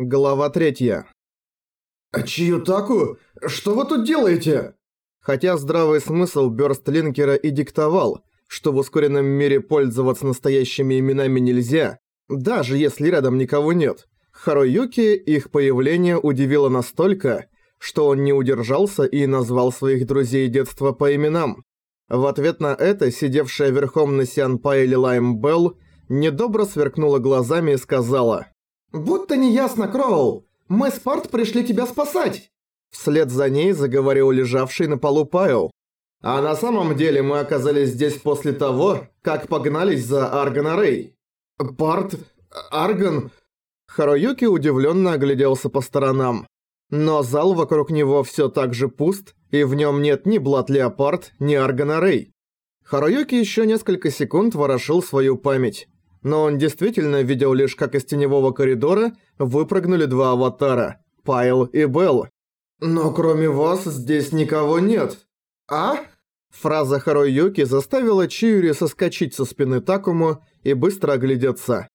Глава третья. «Чиютаку? Что вы тут делаете?» Хотя здравый смысл Бёрстлинкера и диктовал, что в ускоренном мире пользоваться настоящими именами нельзя, даже если рядом никого нет, Харуюки их появление удивило настолько, что он не удержался и назвал своих друзей детства по именам. В ответ на это сидевшая верхом на Сианпайле Лайм Белл недобро сверкнула глазами и сказала «Будто неясно, Кроул. Мы с Парт пришли тебя спасать!» Вслед за ней заговорил лежавший на полу Пайл. «А на самом деле мы оказались здесь после того, как погнались за Аргана Рэй». «Парт? Арган?» Харуюки удивленно огляделся по сторонам. Но зал вокруг него все так же пуст, и в нем нет ни Блат Леопард, ни Аргана Рэй. Харуюки еще несколько секунд ворошил свою память но он действительно видел лишь, как из теневого коридора выпрыгнули два аватара – Пайл и Белл. «Но кроме вас здесь никого нет, а?» Фраза Харуюки заставила Чиури соскочить со спины Такому и быстро оглядеться.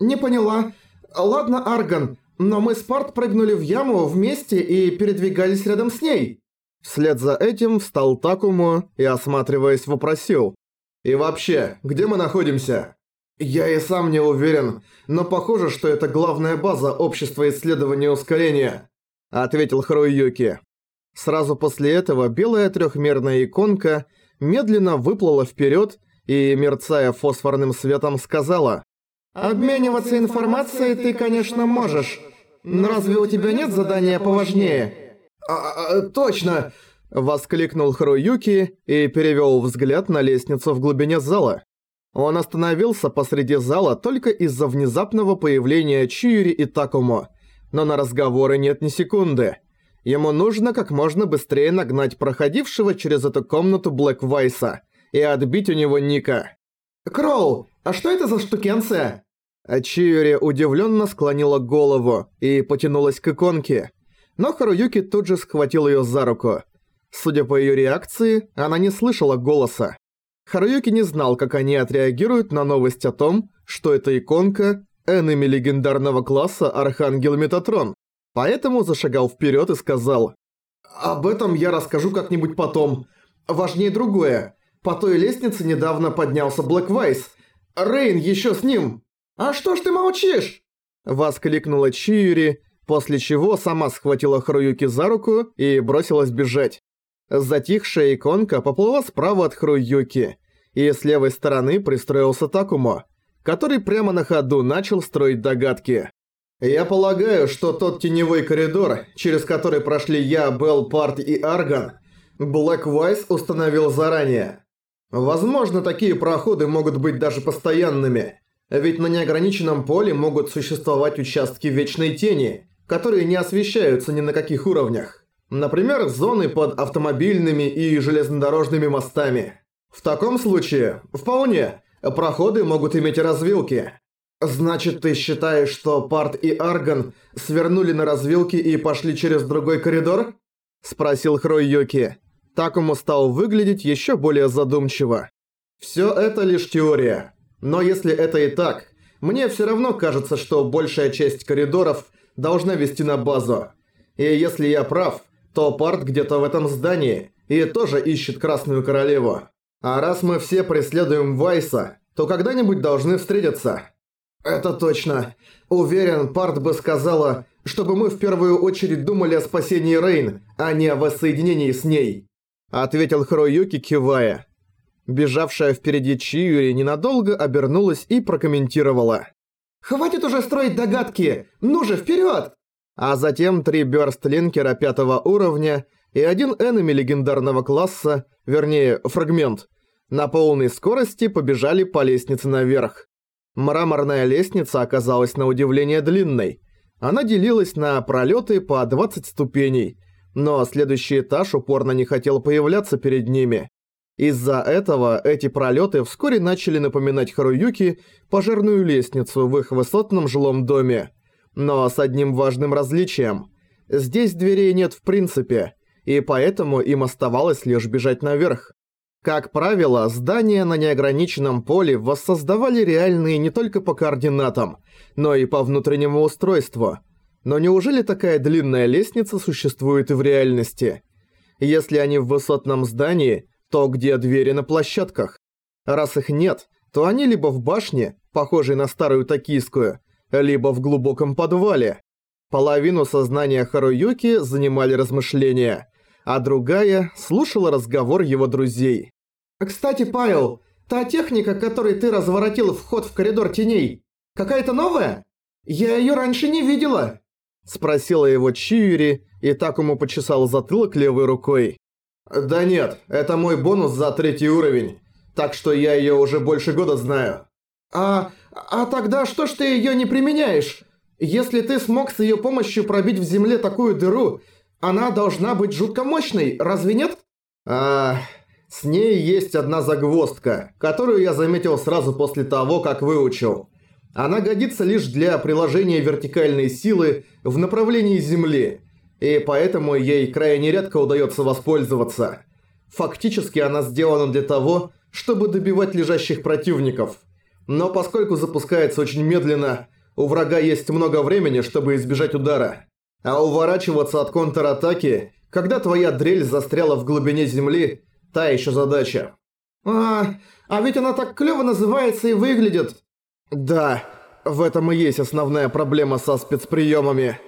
«Не поняла. Ладно, Арган, но мы с Парт прыгнули в яму вместе и передвигались рядом с ней». Вслед за этим встал Такому и, осматриваясь, вопросил. «И вообще, где мы находимся?» «Я и сам не уверен, но похоже, что это главная база общества исследования ускорения», — ответил Харуюки. Сразу после этого белая трехмерная иконка медленно выплыла вперед и, мерцая фосфорным светом, сказала «Обмениваться информацией ты, конечно, можешь, но разве у тебя нет задания поважнее?» «А, -а, -а точно!» — воскликнул Харуюки и перевел взгляд на лестницу в глубине зала. Он остановился посреди зала только из-за внезапного появления Чиури и Такумо, но на разговоры нет ни секунды. Ему нужно как можно быстрее нагнать проходившего через эту комнату Блэк Вайса и отбить у него Ника. «Кроу, а что это за штукенция?» а Чиури удивленно склонила голову и потянулась к иконке, но Харуюки тут же схватил ее за руку. Судя по ее реакции, она не слышала голоса. Харуюки не знал, как они отреагируют на новость о том, что эта иконка – энеми легендарного класса Архангел Метатрон. Поэтому зашагал вперед и сказал «Об этом я расскажу как-нибудь потом. Важнее другое. По той лестнице недавно поднялся Блэк Вайс. Рейн еще с ним. А что ж ты молчишь?» Воскликнула Чиюри, после чего сама схватила Харуюки за руку и бросилась бежать. Затихшая иконка поплыла справа от Харуюки, и с левой стороны пристроился Такумо, который прямо на ходу начал строить догадки. «Я полагаю, что тот теневой коридор, через который прошли я, Белл, Парт и Арган, Блэк Вайс установил заранее. Возможно, такие проходы могут быть даже постоянными, ведь на неограниченном поле могут существовать участки Вечной Тени, которые не освещаются ни на каких уровнях. Например, зоны под автомобильными и железнодорожными мостами. В таком случае, вполне, проходы могут иметь развилки. Значит, ты считаешь, что Парт и Арган свернули на развилки и пошли через другой коридор? Спросил Хрой Такому стал выглядеть еще более задумчиво. Все это лишь теория. Но если это и так, мне все равно кажется, что большая часть коридоров должна вести на базу. И если я прав, то Парт где-то в этом здании и тоже ищет Красную Королеву. А раз мы все преследуем Вайса, то когда-нибудь должны встретиться. Это точно. Уверен, Парт бы сказала, чтобы мы в первую очередь думали о спасении Рейн, а не о воссоединении с ней. Ответил Хроюки, кивая. Бежавшая впереди Чиюри ненадолго обернулась и прокомментировала. «Хватит уже строить догадки! Ну же, вперед! А затем три бёрстлинкера пятого уровня и один энеми легендарного класса, вернее, фрагмент, на полной скорости побежали по лестнице наверх. Мраморная лестница оказалась на удивление длинной. Она делилась на пролеты по 20 ступеней, но следующий этаж упорно не хотел появляться перед ними. Из-за этого эти пролеты вскоре начали напоминать Харуюки пожарную лестницу в их высотном жилом доме. Но с одним важным различием. Здесь дверей нет в принципе, и поэтому им оставалось лишь бежать наверх. Как правило, здания на неограниченном поле воссоздавали реальные не только по координатам, но и по внутреннему устройству. Но неужели такая длинная лестница существует и в реальности? Если они в высотном здании, то где двери на площадках? Раз их нет, то они либо в башне, похожей на старую токийскую, либо в глубоком подвале. Половину сознания Харуюки занимали размышления, а другая слушала разговор его друзей. «Кстати, Павел, та техника, которой ты разворотил вход в коридор теней, какая-то новая? Я её раньше не видела!» Спросила его Чиури, и Такому почесал затылок левой рукой. «Да нет, это мой бонус за третий уровень, так что я её уже больше года знаю». «А... а тогда что ж ты её не применяешь? Если ты смог с её помощью пробить в земле такую дыру, она должна быть жутко мощной, разве нет?» «А... с ней есть одна загвоздка, которую я заметил сразу после того, как выучил. Она годится лишь для приложения вертикальной силы в направлении Земли, и поэтому ей крайне редко удается воспользоваться. Фактически она сделана для того, чтобы добивать лежащих противников. Но поскольку запускается очень медленно, у врага есть много времени, чтобы избежать удара. А уворачиваться от контратаки, когда твоя дрель застряла в глубине земли, та еще задача. А, а ведь она так клёво называется и выглядит. Да, в этом и есть основная проблема со спецприемами.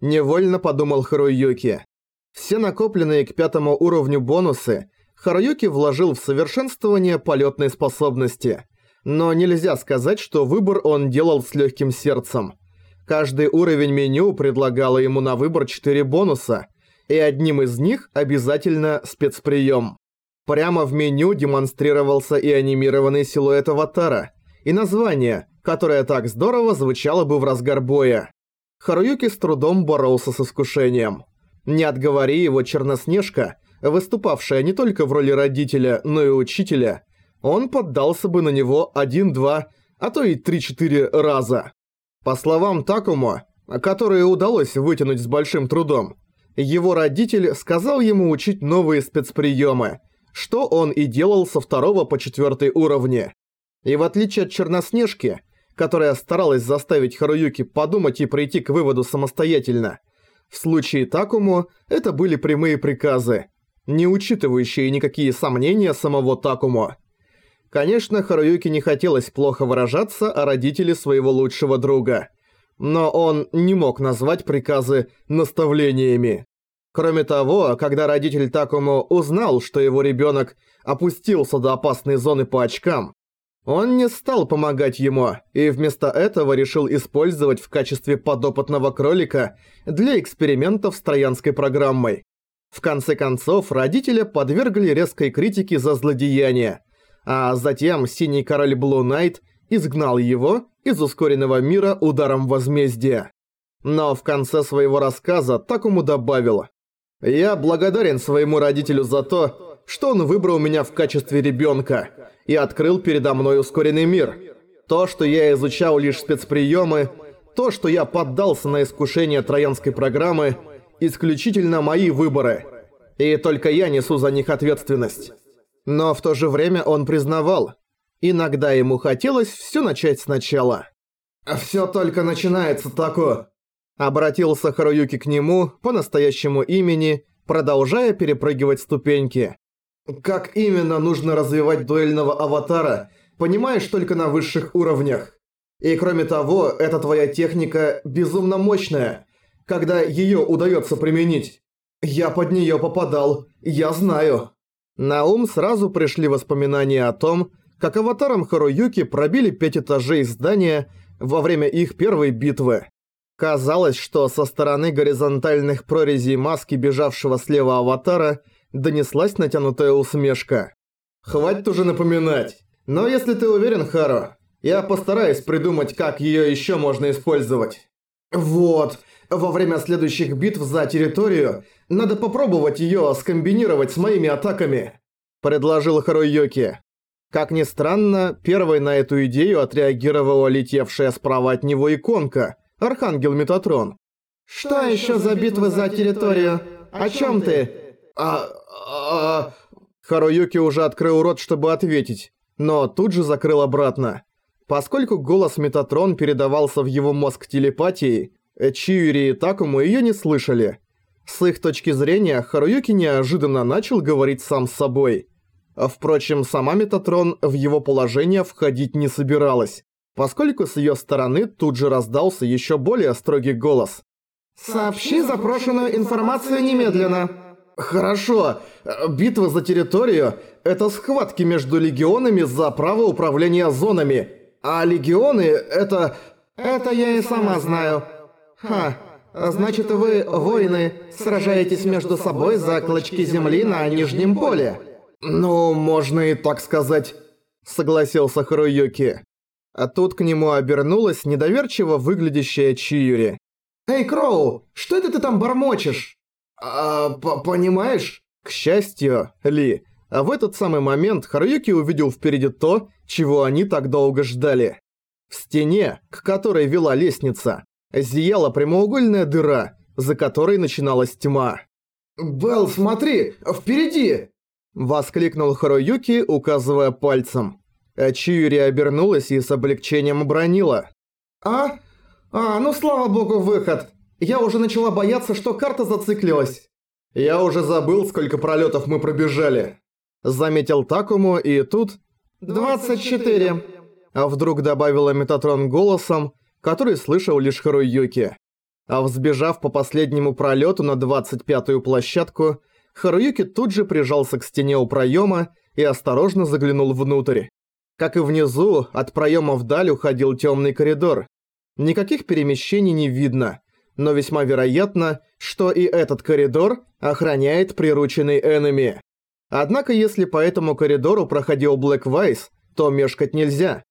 Невольно подумал Харуюки. Все накопленные к пятому уровню бонусы Харуюки вложил в совершенствование полетной способности. Но нельзя сказать, что выбор он делал с легким сердцем. Каждый уровень меню предлагало ему на выбор 4 бонуса, и одним из них обязательно спецприем. Прямо в меню демонстрировался и анимированный силуэт аватара – и название, которое так здорово звучало бы в разгар боя. Харуюки с трудом боролся с искушением. Не отговори его Черноснежка, выступавшая не только в роли родителя, но и учителя, он поддался бы на него один-два, а то и три-четыре раза. По словам Такумо, которые удалось вытянуть с большим трудом, его родитель сказал ему учить новые спецприемы, что он и делал со второго по четвертый уровне. И в отличие от Черноснежки, которая старалась заставить Харуюки подумать и прийти к выводу самостоятельно, в случае Такому это были прямые приказы, не учитывающие никакие сомнения самого Такому. Конечно, Харуюки не хотелось плохо выражаться о родителе своего лучшего друга, но он не мог назвать приказы наставлениями. Кроме того, когда родитель Такому узнал, что его ребенок опустился до опасной зоны по очкам, он не стал помогать ему, и вместо этого решил использовать в качестве подопытного кролика для экспериментов с троянской программой. В конце концов, родителя подвергли резкой критике за злодеяние, а затем Синий Король Блу Найт изгнал его из ускоренного мира ударом возмездия. Но в конце своего рассказа Такому добавил «Я благодарен своему родителю за то, что он выбрал меня в качестве ребенка, и открыл передо мной ускоренный мир. То, что я изучал лишь спецприемы, то, что я поддался на искушение троянской программы, исключительно мои выборы. И только я несу за них ответственность. Но в то же время он признавал, иногда ему хотелось все начать сначала. «Все только начинается, Тако», — обратился Харуюки к нему по настоящему имени, продолжая перепрыгивать ступеньки. Как именно нужно развивать дуэльного аватара, понимаешь только на высших уровнях. И кроме того, эта твоя техника безумно мощная, когда её удается применить. Я под неё попадал, я знаю. На ум сразу пришли воспоминания о том, как аватарам Харуюки пробили пять этажей здания во время их первой битвы. Казалось, что со стороны горизонтальных прорезей маски бежавшего слева аватара – донеслась натянутая усмешка. «Хватит уже напоминать. Но если ты уверен, Хару, я постараюсь придумать, как её ещё можно использовать». «Вот, во время следующих битв за территорию надо попробовать её скомбинировать с моими атаками», – предложил Харуюки. Как ни странно, первой на эту идею отреагировала летевшая справа от него иконка, Архангел Метатрон. «Что ещё за битвы за территорию? О чём ты?» «А... а...» Харуюки уже открыл рот, чтобы ответить, но тут же закрыл обратно. Поскольку голос Метатрон передавался в его мозг телепатией, Чиури и Такому её не слышали. С их точки зрения, Харуюки неожиданно начал говорить сам с собой. Впрочем, сама Метатрон в его положение входить не собиралась, поскольку с её стороны тут же раздался ещё более строгий голос. «Сообщи запрошенную информацию немедленно». «Хорошо. Битва за территорию – это схватки между легионами за право управления зонами, а легионы – это...» «Это я и сама знаю. Ха, значит вы, воины, сражаетесь между собой за клочки земли на Нижнем поле». «Ну, можно и так сказать», – согласился Харуюки. А тут к нему обернулась недоверчиво выглядящая Чиюри. «Эй, Кроу, что это ты там бормочешь?» «А, понимаешь?» К счастью, Ли, а в этот самый момент Харуюки увидел впереди то, чего они так долго ждали. В стене, к которой вела лестница, зияла прямоугольная дыра, за которой начиналась тьма. «Белл, смотри, впереди!» Воскликнул Харуюки, указывая пальцем. А Чиури обернулась и с облегчением обронила. «А? А, ну слава богу, выход! Я уже начала бояться, что карта зациклилась!» «Я уже забыл, сколько пролетов мы пробежали!» Заметил Такому, и тут... «Двадцать четыре!» А вдруг добавила Метатрон голосом, который слышал лишь Харуюки. А взбежав по последнему пролету на 25-ю площадку, Харуюки тут же прижался к стене у проема и осторожно заглянул внутрь. Как и внизу, от проема вдаль уходил темный коридор. Никаких перемещений не видно, но весьма вероятно, что и этот коридор охраняет прирученный энеми. Однако если по этому коридору проходил Блэк Вайс, то мешкать нельзя.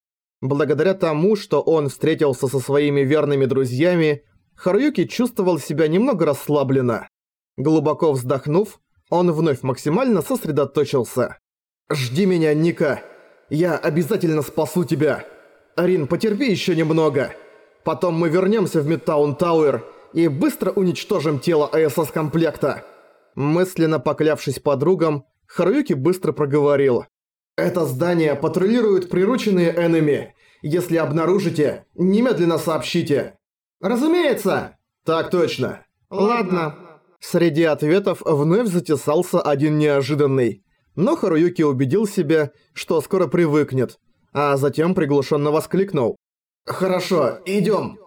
Благодаря тому, что он встретился со своими верными друзьями, Харуюки чувствовал себя немного расслабленно. Глубоко вздохнув, он вновь максимально сосредоточился. «Жди меня, Ника! Я обязательно спасу тебя! Арин, потерпи еще немного! Потом мы вернемся в Мидтаун Тауэр и быстро уничтожим тело АСС-комплекта!» Мысленно поклявшись подругам, Харуюки быстро проговорил. «Это здание патрулируют прирученные энеми. Если обнаружите, немедленно сообщите». «Разумеется!» «Так точно». «Ладно». Среди ответов вновь затесался один неожиданный. Но Харуюки убедил себя, что скоро привыкнет, а затем приглушенно воскликнул. «Хорошо, идем.